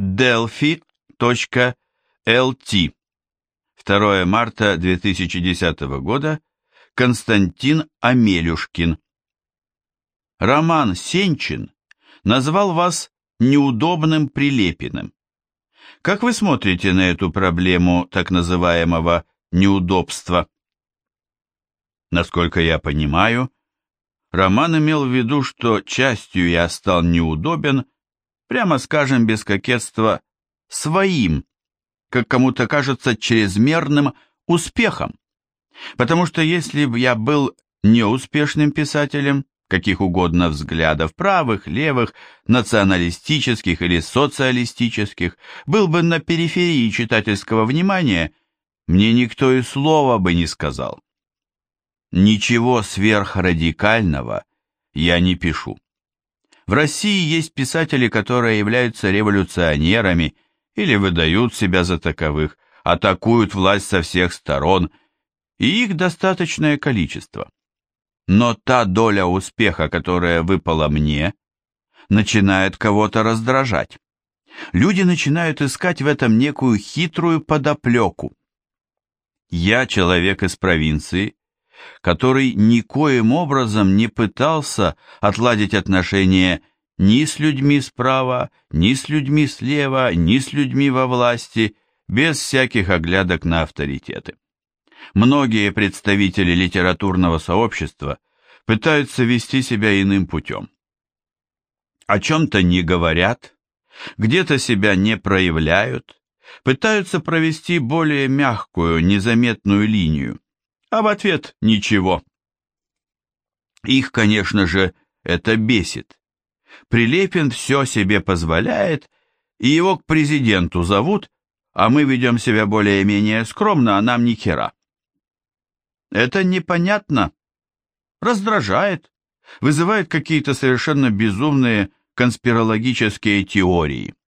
delphi.lt 2 марта 2010 года Константин Амелюшкин Роман Сенчин назвал вас неудобным Прилепиным. Как вы смотрите на эту проблему так называемого неудобства? Насколько я понимаю, Роман имел в виду, что частью я стал неудобен, прямо скажем без кокетства, своим, как кому-то кажется, чрезмерным успехом. Потому что если бы я был неуспешным писателем, каких угодно взглядов, правых, левых, националистических или социалистических, был бы на периферии читательского внимания, мне никто и слова бы не сказал. Ничего сверхрадикального я не пишу. В России есть писатели, которые являются революционерами или выдают себя за таковых, атакуют власть со всех сторон, и их достаточное количество. Но та доля успеха, которая выпала мне, начинает кого-то раздражать. Люди начинают искать в этом некую хитрую подоплеку. Я человек из провинции, который никоим образом не пытался отладить отношения ни с людьми справа, ни с людьми слева, ни с людьми во власти, без всяких оглядок на авторитеты. Многие представители литературного сообщества пытаются вести себя иным путем. О чем-то не говорят, где-то себя не проявляют, пытаются провести более мягкую, незаметную линию, а в ответ ничего. Их, конечно же, это бесит. Прилепин все себе позволяет, и его к президенту зовут, а мы ведем себя более-менее скромно, а нам ни хера. Это непонятно, раздражает, вызывает какие-то совершенно безумные конспирологические теории.